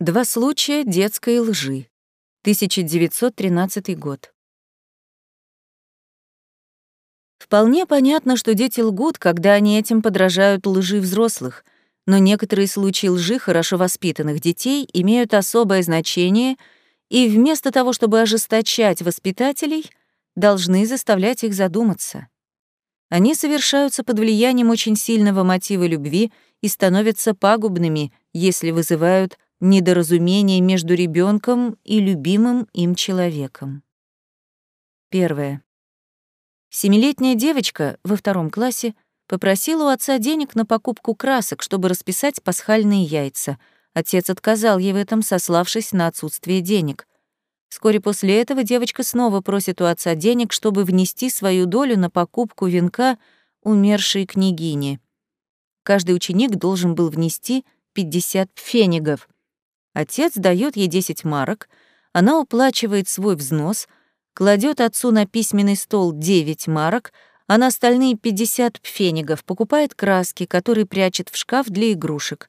Два случая детской лжи. 1913 год. Вполне понятно, что дети лгут, когда они этим подражают лжи взрослых, но некоторые случаи лжи хорошо воспитанных детей имеют особое значение и вместо того, чтобы ожесточать воспитателей, должны заставлять их задуматься. Они совершаются под влиянием очень сильного мотива любви и становятся пагубными, если вызывают недоразумение между ребенком и любимым им человеком. Первое. Семилетняя девочка во втором классе попросила у отца денег на покупку красок, чтобы расписать пасхальные яйца. Отец отказал ей в этом, сославшись на отсутствие денег. Вскоре после этого девочка снова просит у отца денег, чтобы внести свою долю на покупку венка умершей княгини. Каждый ученик должен был внести 50 пфенигов — Отец дает ей 10 марок, она уплачивает свой взнос, кладет отцу на письменный стол 9 марок, а на остальные 50 пфенигов покупает краски, которые прячет в шкаф для игрушек.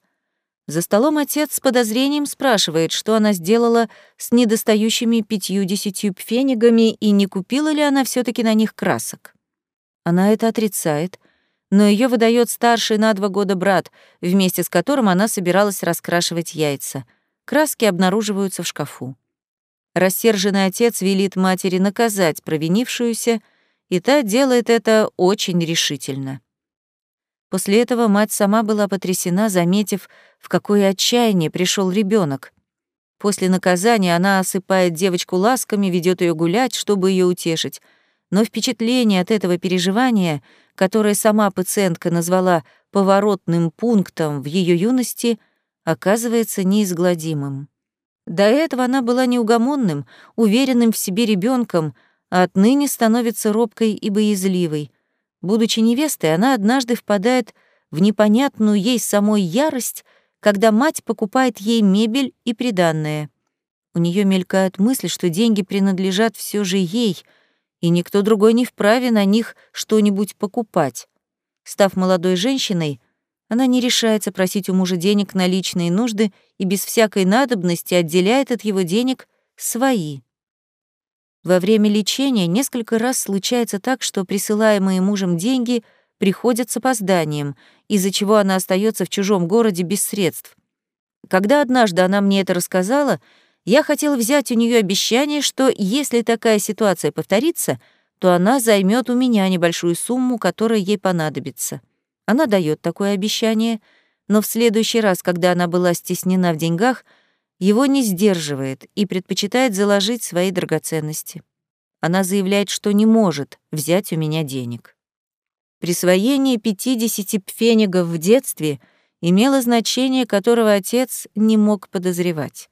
За столом отец с подозрением спрашивает, что она сделала с недостающими пятью-десятью пфенигами и не купила ли она все таки на них красок. Она это отрицает, но ее выдает старший на два года брат, вместе с которым она собиралась раскрашивать яйца — Краски обнаруживаются в шкафу. Рассерженный отец велит матери наказать провинившуюся, и та делает это очень решительно. После этого мать сама была потрясена, заметив, в какое отчаяние пришел ребенок. После наказания она осыпает девочку ласками, ведет ее гулять, чтобы ее утешить. Но впечатление от этого переживания, которое сама пациентка назвала поворотным пунктом в ее юности — оказывается неизгладимым. До этого она была неугомонным, уверенным в себе ребенком, а отныне становится робкой и боязливой. Будучи невестой, она однажды впадает в непонятную ей самой ярость, когда мать покупает ей мебель и приданное. У нее мелькают мысли, что деньги принадлежат все же ей, и никто другой не вправе на них что-нибудь покупать. Став молодой женщиной, она не решается просить у мужа денег на личные нужды и без всякой надобности отделяет от его денег свои. Во время лечения несколько раз случается так, что присылаемые мужем деньги приходят с опозданием, из-за чего она остается в чужом городе без средств. Когда однажды она мне это рассказала, я хотела взять у нее обещание, что если такая ситуация повторится, то она займет у меня небольшую сумму, которая ей понадобится. Она дает такое обещание, но в следующий раз, когда она была стеснена в деньгах, его не сдерживает и предпочитает заложить свои драгоценности. Она заявляет, что не может взять у меня денег. Присвоение 50 пфенигов в детстве имело значение, которого отец не мог подозревать.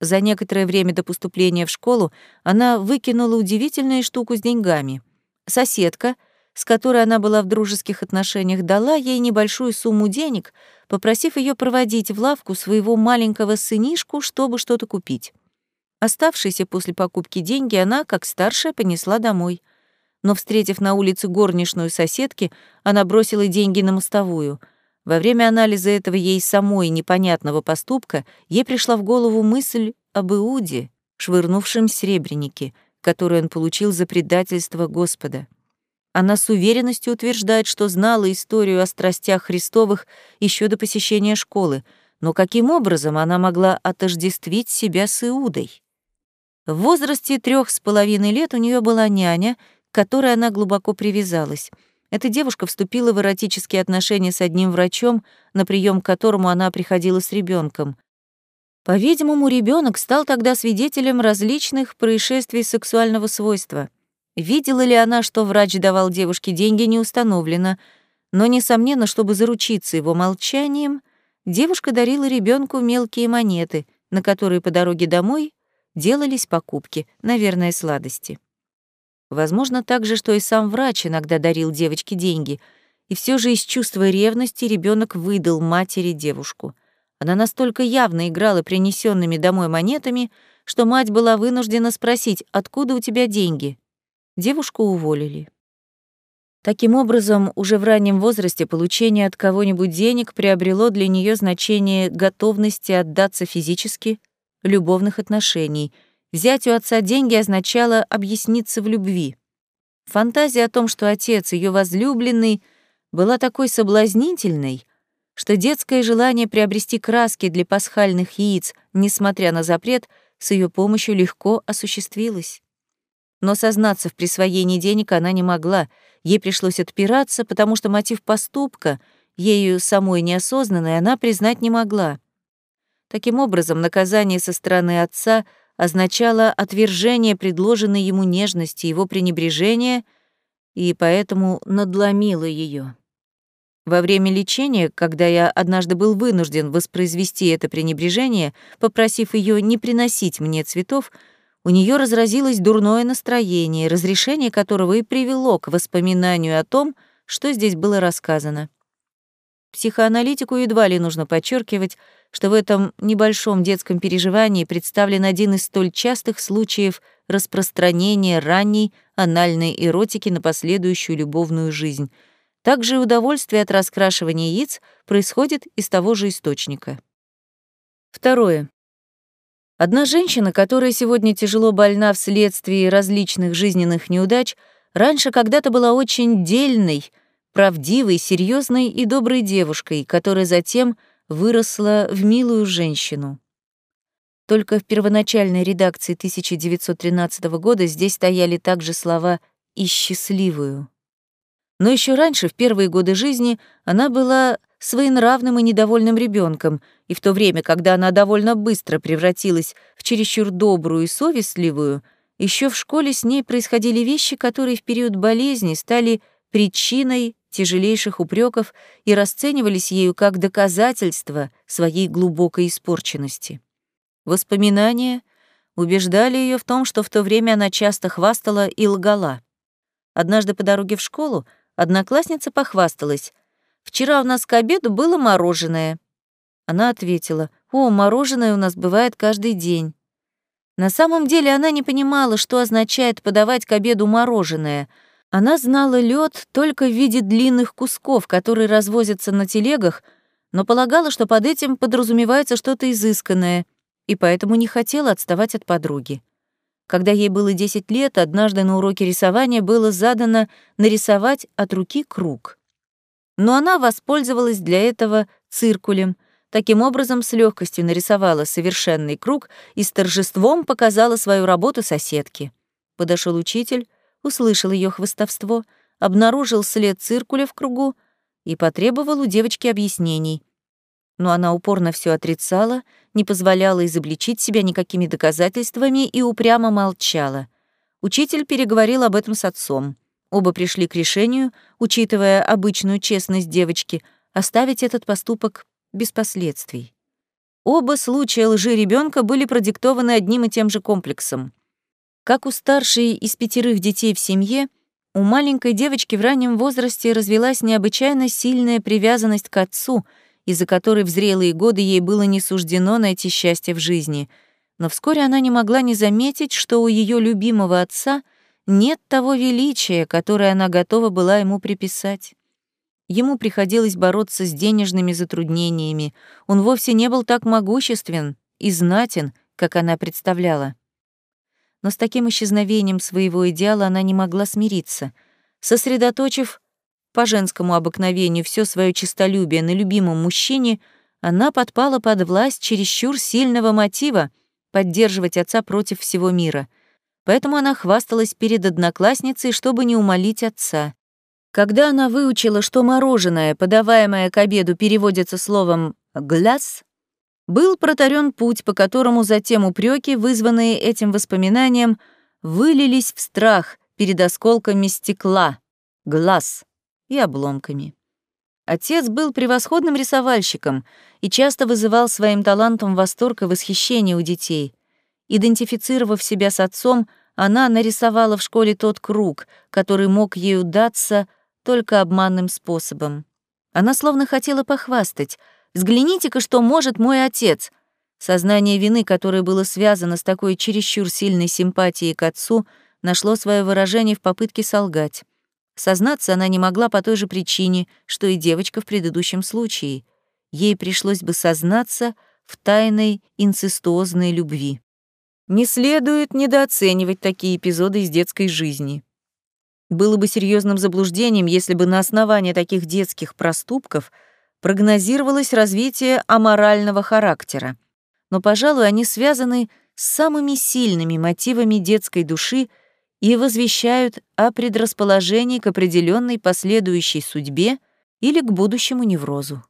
За некоторое время до поступления в школу она выкинула удивительную штуку с деньгами. Соседка — с которой она была в дружеских отношениях, дала ей небольшую сумму денег, попросив ее проводить в лавку своего маленького сынишку, чтобы что-то купить. Оставшиеся после покупки деньги она, как старшая, понесла домой. Но, встретив на улице горничную соседки, она бросила деньги на мостовую. Во время анализа этого ей самой непонятного поступка ей пришла в голову мысль об Иуде, швырнувшем серебряники, который он получил за предательство Господа. Она с уверенностью утверждает, что знала историю о страстях Христовых еще до посещения школы, но каким образом она могла отождествить себя с Иудой? В возрасте трех с половиной лет у нее была няня, к которой она глубоко привязалась. Эта девушка вступила в эротические отношения с одним врачом, на прием к которому она приходила с ребенком. По-видимому, ребенок стал тогда свидетелем различных происшествий сексуального свойства — Видела ли она, что врач давал девушке деньги, не установлено, но, несомненно, чтобы заручиться его молчанием, девушка дарила ребенку мелкие монеты, на которые по дороге домой делались покупки, наверное, сладости. Возможно также, что и сам врач иногда дарил девочке деньги, и все же из чувства ревности ребенок выдал матери девушку. Она настолько явно играла принесенными домой монетами, что мать была вынуждена спросить, откуда у тебя деньги. Девушку уволили. Таким образом, уже в раннем возрасте получение от кого-нибудь денег приобрело для нее значение готовности отдаться физически, любовных отношений. Взять у отца деньги означало объясниться в любви. Фантазия о том, что отец, ее возлюбленный, была такой соблазнительной, что детское желание приобрести краски для пасхальных яиц, несмотря на запрет, с ее помощью легко осуществилось. Но сознаться в присвоении денег она не могла, ей пришлось отпираться, потому что мотив поступка, ею самой неосознанной, она признать не могла. Таким образом, наказание со стороны отца означало отвержение предложенной ему нежности, его пренебрежение, и поэтому надломило ее. Во время лечения, когда я однажды был вынужден воспроизвести это пренебрежение, попросив ее не приносить мне цветов, у нее разразилось дурное настроение, разрешение которого и привело к воспоминанию о том, что здесь было рассказано. Психоаналитику едва ли нужно подчеркивать, что в этом небольшом детском переживании представлен один из столь частых случаев распространения ранней анальной эротики на последующую любовную жизнь — также удовольствие от раскрашивания яиц происходит из того же источника. Второе. Одна женщина, которая сегодня тяжело больна вследствие различных жизненных неудач, раньше когда-то была очень дельной, правдивой, серьезной и доброй девушкой, которая затем выросла в милую женщину. Только в первоначальной редакции 1913 года здесь стояли также слова «и счастливую». Но еще раньше, в первые годы жизни, она была своенравным и недовольным ребенком, и в то время, когда она довольно быстро превратилась в чересчур добрую и совестливую, еще в школе с ней происходили вещи, которые в период болезни стали причиной тяжелейших упреков и расценивались ею как доказательство своей глубокой испорченности. Воспоминания убеждали ее в том, что в то время она часто хвастала и лгала. Однажды по дороге в школу Одноклассница похвасталась. «Вчера у нас к обеду было мороженое». Она ответила, «О, мороженое у нас бывает каждый день». На самом деле она не понимала, что означает подавать к обеду мороженое. Она знала лед только в виде длинных кусков, которые развозятся на телегах, но полагала, что под этим подразумевается что-то изысканное, и поэтому не хотела отставать от подруги. Когда ей было 10 лет, однажды на уроке рисования было задано нарисовать от руки круг. Но она воспользовалась для этого циркулем. Таким образом, с легкостью нарисовала совершенный круг и с торжеством показала свою работу соседке. Подошел учитель, услышал ее хвостовство, обнаружил след циркуля в кругу и потребовал у девочки объяснений но она упорно все отрицала, не позволяла изобличить себя никакими доказательствами и упрямо молчала. Учитель переговорил об этом с отцом. Оба пришли к решению, учитывая обычную честность девочки, оставить этот поступок без последствий. Оба случая лжи ребенка были продиктованы одним и тем же комплексом. Как у старшей из пятерых детей в семье, у маленькой девочки в раннем возрасте развилась необычайно сильная привязанность к отцу — из-за которой в зрелые годы ей было не суждено найти счастье в жизни. Но вскоре она не могла не заметить, что у ее любимого отца нет того величия, которое она готова была ему приписать. Ему приходилось бороться с денежными затруднениями. Он вовсе не был так могуществен и знатен, как она представляла. Но с таким исчезновением своего идеала она не могла смириться. Сосредоточив по женскому обыкновению все свое честолюбие на любимом мужчине, она подпала под власть чересчур сильного мотива поддерживать отца против всего мира. Поэтому она хвасталась перед одноклассницей, чтобы не умолить отца. Когда она выучила, что мороженое, подаваемое к обеду, переводится словом «гляс», был протарен путь, по которому затем упреки, вызванные этим воспоминанием, вылились в страх перед осколками стекла, глаз и обломками. Отец был превосходным рисовальщиком и часто вызывал своим талантом восторг и восхищение у детей. Идентифицировав себя с отцом, она нарисовала в школе тот круг, который мог ей удаться только обманным способом. Она словно хотела похвастать. «Взгляните-ка, что может мой отец!» Сознание вины, которое было связано с такой чересчур сильной симпатией к отцу, нашло свое выражение в попытке солгать. Сознаться она не могла по той же причине, что и девочка в предыдущем случае. Ей пришлось бы сознаться в тайной инцестуозной любви. Не следует недооценивать такие эпизоды из детской жизни. Было бы серьезным заблуждением, если бы на основании таких детских проступков прогнозировалось развитие аморального характера. Но, пожалуй, они связаны с самыми сильными мотивами детской души и возвещают о предрасположении к определенной последующей судьбе или к будущему неврозу.